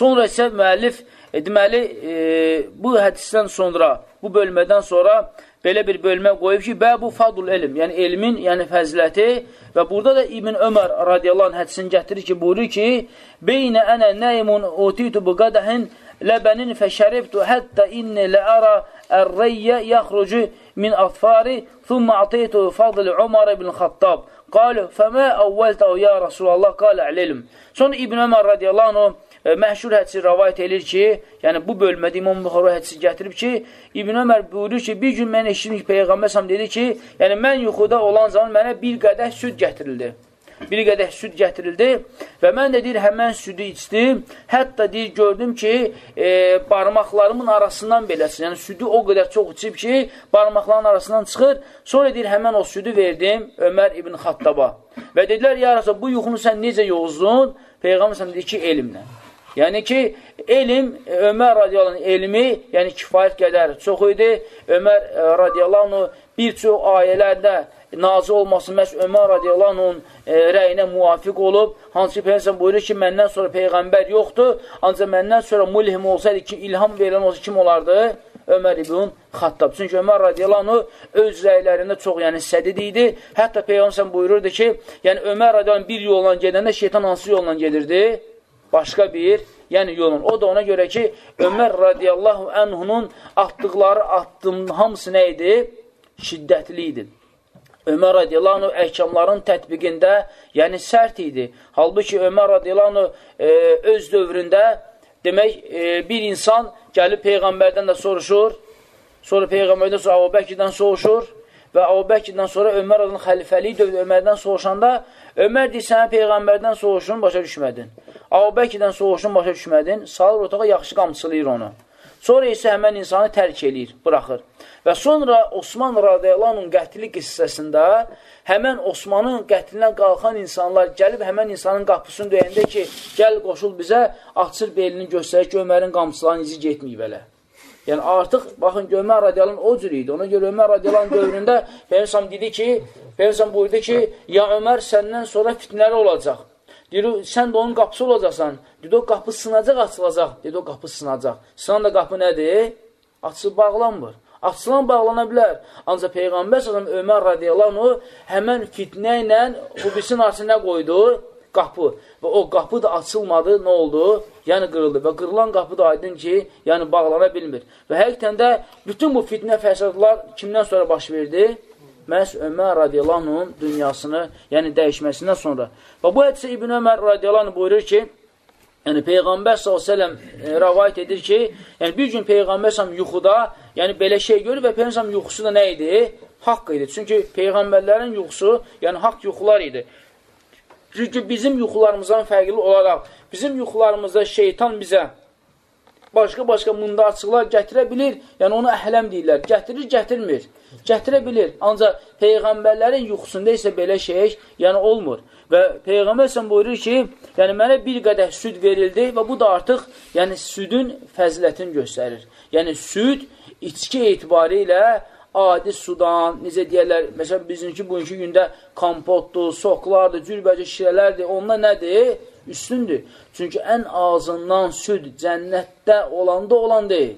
Sonra isə müəllif, e, deməli, e, bu hədisdən sonra, bu bölmədən sonra belə bir bölmə qoyub ki, bəbu fadul elm, yəni elmin, yəni fəziləti. Və burada da İbn Ömər radiyallahu anh hədisini gətirir ki, buyurur ki, Beynə ənə nəymun utitu bu qədəhin ləbənin fəşəribtu həttə inni ləərə ər-rəyyə yaxrucu min atfari thumma ateytu fadl Umar ibn Xattab qalu fəmə əvvəltə ya Rasulallah qalə əlilm sonra İbn Ömər radiyallahu anh e, məşhur hədisi rəvayət edir ki, yəni bu bölmədə İmam Buxara hədisi gətirib ki, İbn Ömər buyurur ki, bir gün mən eşitdim ki, Peyğəmbər dedi ki, yəni mən yuxuda olan zaman mənə bir qədəh süd gətirildi. Bir qədəh süd gətirildi və mən də deyir, həmən südü içdim. Hətta deyir, gördüm ki, e, barmaqlarımın arasından beləsin. Yəni, südü o qədər çox içib ki, barmaqların arasından çıxır. Sonra deyir, həmən o südü verdim Ömər ibn Xattaba. Və dedilər, ya Rasul, bu yuxunu sən necə yozdun? Peyğəmbər sən dedi ki, elmlə. Yəni ki, elm, Ömər radiyallahu elmi, yəni kifayət qədər çox idi. Ömər e, radiyallahu bir çox ayələrdə nazı olması məhz Ömər radiyallahu e, rəyinə muvafiq olub. Hansı ki, Peyğəmbər buyurur ki, məndən sonra Peyğəmbər yoxdur, ancaq məndən sonra mulhim olsaydı ki, ilham verilən olsa kim olardı? Ömər ibn Xattab. Çünki Ömər radiyallahu öz rəylərində çox yəni sədid idi. Hətta Peyğəmbər buyururdu ki, yəni Ömər radiyallahu bir yolla gedəndə şeytan hansı yolla gedirdi? Başqa bir, yəni yolun. O da ona görə ki, Ömər radiyallahu ənhunun atdıqları addım hamısı nə idi? Şiddətli idi. Ömər radiyallahu anh əhkamların tətbiqində, yəni sərt idi. Halbuki Ömər radiyallahu e, öz dövründə demək, e, bir insan gəlib Peyğəmbərdən də soruşur, sonra Peyğəmbərdən sonra Əbu Bəkirdən soruşur və Əbu Bəkirdən sonra Ömər adının xəlifəliyi dövrü Ömərdən soruşanda Ömər deyir, sənə Peyğəmbərdən soruşun, başa düşmədin. Əbubəkirdən soğuşun başa düşmədin, salır otağa yaxşı qamçılayır onu. Sonra isə həmən insanı tərk eləyir, buraxır. Və sonra Osman radiyallahu qətli qissəsində həmən Osmanın qətlinə qalxan insanlar gəlib həmən insanın qapısını döyəndə ki, gəl qoşul bizə, açır belini göstərir ki, Ömərin qamçılarını izi getməyib elə. Yəni artıq baxın Ömər radiyallahu o cür idi. Ona görə Ömər radiyallahu dövründə Peyğəmbər dedi ki, Peyğəmbər buyurdu ki, ya Ömər səndən sonra fitnəli olacaq. Deyir, sən də onun qapısı olacaqsan. Dedi, o qapı sınacaq, açılacaq. Dedi, o qapı sınacaq. Sınan da qapı nədir? Açılıb bağlanmır. Açılan bağlana bilər. Ancaq Peyğəmbər sələm Ömər radiyallahu həmən fitnə ilə hubisin arasına qoydu qapı. Və o qapı da açılmadı, nə oldu? Yəni qırıldı. Və qırılan qapı da aydın ki, yəni bağlana bilmir. Və həqiqətən də bütün bu fitnə fəsadlar kimdən sonra baş verdi? məhz Ömər radiyallahu dünyasını, yəni dəyişməsindən sonra. Və bu hədisə İbn Ömər radiyallahu buyurur ki, yəni Peyğəmbər s.ə.v e, rəvayət edir ki, yəni bir gün Peyğəmbər s.ə.v yuxuda, yəni belə şey görür və Peyğəmbər yuxusu da nə idi? Haqq idi. Çünki Peyğəmbərlərin yuxusu, yəni haqq yuxular idi. Çünki bizim yuxularımızdan fərqli olaraq, bizim yuxularımızda şeytan bizə başqa-başqa mundarçıqlar gətirə bilir. Yəni, onu əhləm deyirlər. Gətirir, gətirmir. Gətirə bilir. Ancaq Peyğəmbərlərin yuxusunda isə belə şey yəni olmur. Və Peyğəmbər sən buyurur ki, yəni mənə bir qədər süd verildi və bu da artıq yəni südün fəzilətini göstərir. Yəni süd içki etibarı ilə adi sudan, necə deyərlər, məsələn, bizimki bugünkü gündə kompotdur, soqlardır, cürbəcə şirələrdir, onlar nədir? üstündür. Çünki ən ağzından süd cənnətdə olanda olan deyil.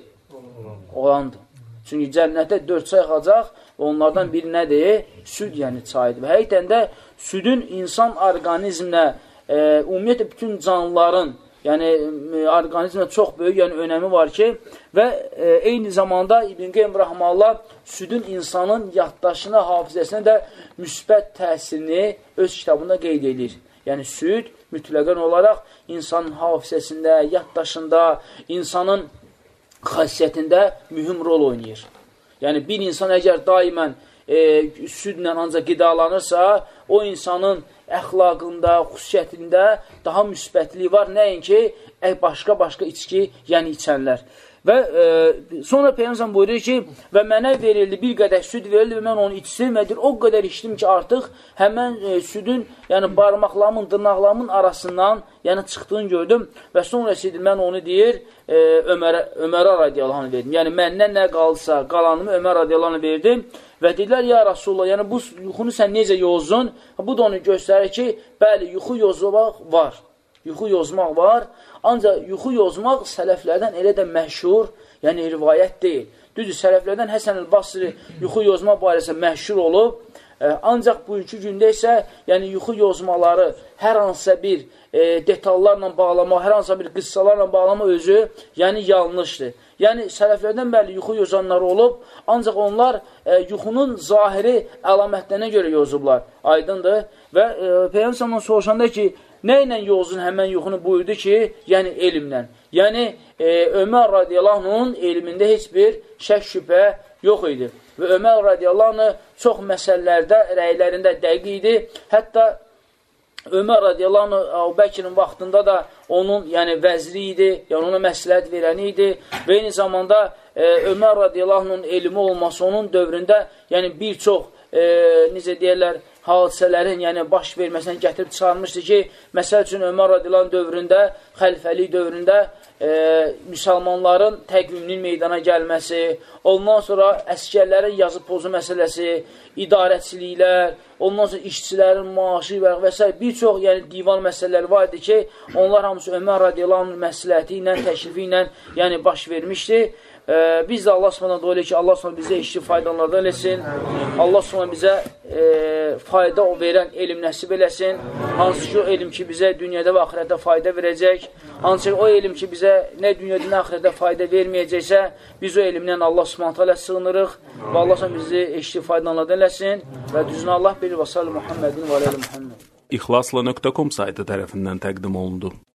Olandır. Çünki cənnətdə dörd çay axacaq və onlardan biri nədir? Süd, yəni çaydır. Və həqiqdən də südün insan orqanizminə, e, ümumiyyətlə bütün canlıların, yəni orqanizmə çox böyük yəni, önəmi var ki, və e, eyni zamanda İbn Qeym Rahmanullah südün insanın yaddaşına, hafizəsinə də müsbət təsirini öz kitabında qeyd edir. Yəni süd mütləqən olaraq insanın hafizəsində, yaddaşında, insanın xasiyyətində mühüm rol oynayır. Yəni bir insan əgər daimən e, südlə ancaq qidalanırsa, o insanın əxlaqında, xüsusiyyətində daha müsbətliyi var. Nəinki başqa-başqa içki, yəni içənlər. Və e, sonra Peyğəmbər buyurur ki, və mənə verildi, bir qədər süd verildi və mən onu içdim və o qədər içdim ki, artıq həmən e, südün, yəni barmaqlarımın, dırnaqlarımın arasından, yəni çıxdığını gördüm və sonra idi, mən onu deyir, e, Ömərə, Ömərə radiyallahu verdim. Yəni məndən nə qalsa, qalanımı Ömər radiyallahu verdim və dedilər, ya Rasulullah, yəni bu yuxunu sən necə yozdun? Bu da onu göstərir ki, bəli, yuxu yozulmaq var. Yuxu yozmaq var. Ancaq yuxu yozmaq sələflərdən elə də məşhur, yəni rivayət deyil. Düzdür, sələflərdən Həsən el-Basri yuxu yozma barəsində məşhur olub. E, ancaq bugünkü gündə isə yəni yuxu yozmaları hər hansısa bir e, detallarla bağlama, hər hansısa bir qıssalarla bağlama özü yəni yanlışdır. Yəni sələflərdən bəli yuxu yozanları olub, ancaq onlar e, yuxunun zahiri əlamətlərinə görə yozublar. Aydındır? Və e, Peyğəmbər soruşanda ki, nə ilə yozun həmən yuxunu buyurdu ki, yəni elmlə. Yəni e, Ömər radiyallahu anh elmində heç bir şək şübhə yox idi. Və Ömər radiyallahu anh çox məsələlərdə, rəylərində dəqiq idi. Hətta Ömər radiyallahu Əbubəkirin vaxtında da onun yəni vəzri idi, yəni ona məsləhət verəni idi və eyni zamanda e, Ömər radiyallahu elmi olması onun dövründə yəni bir çox e, necə deyərlər, hadisələrin, yəni baş verməsindən gətirib çıxarmışdı ki, məsəl üçün Ömər radilan dövründə, xəlifəlik dövründə e, müsəlmanların təqviminin meydana gəlməsi, ondan sonra əskərlərin yazı pozu məsələsi, idarəçiliklər, ondan sonra işçilərin maaşı və, və s. bir çox yəni, divan məsələləri var idi ki, onlar hamısı Ömər radiyalanın məsləhəti ilə, təşrifi ilə yəni, baş vermişdi. E, biz də Allah subhanahu dua ki, Allah subhanahu bizə işli faydalardan eləsin. Allah subhanahu bizə e, fayda verən elm nəsib eləsin. Hansı ki, o elm ki, bizə dünyada və axirətdə fayda verəcək. Hansı ki, o elm ki, bizə nə dünyada, nə axirətdə fayda verməyəcəksə, biz o elmdən Allah subhanahu ilə sığınırıq və Allah subhanahu bizi işli faydalardan eləsin və düzünə Allah bilir və sallı Muhammedin və aləli Muhammed. İxlasla.com saytı tərəfindən təqdim olundu.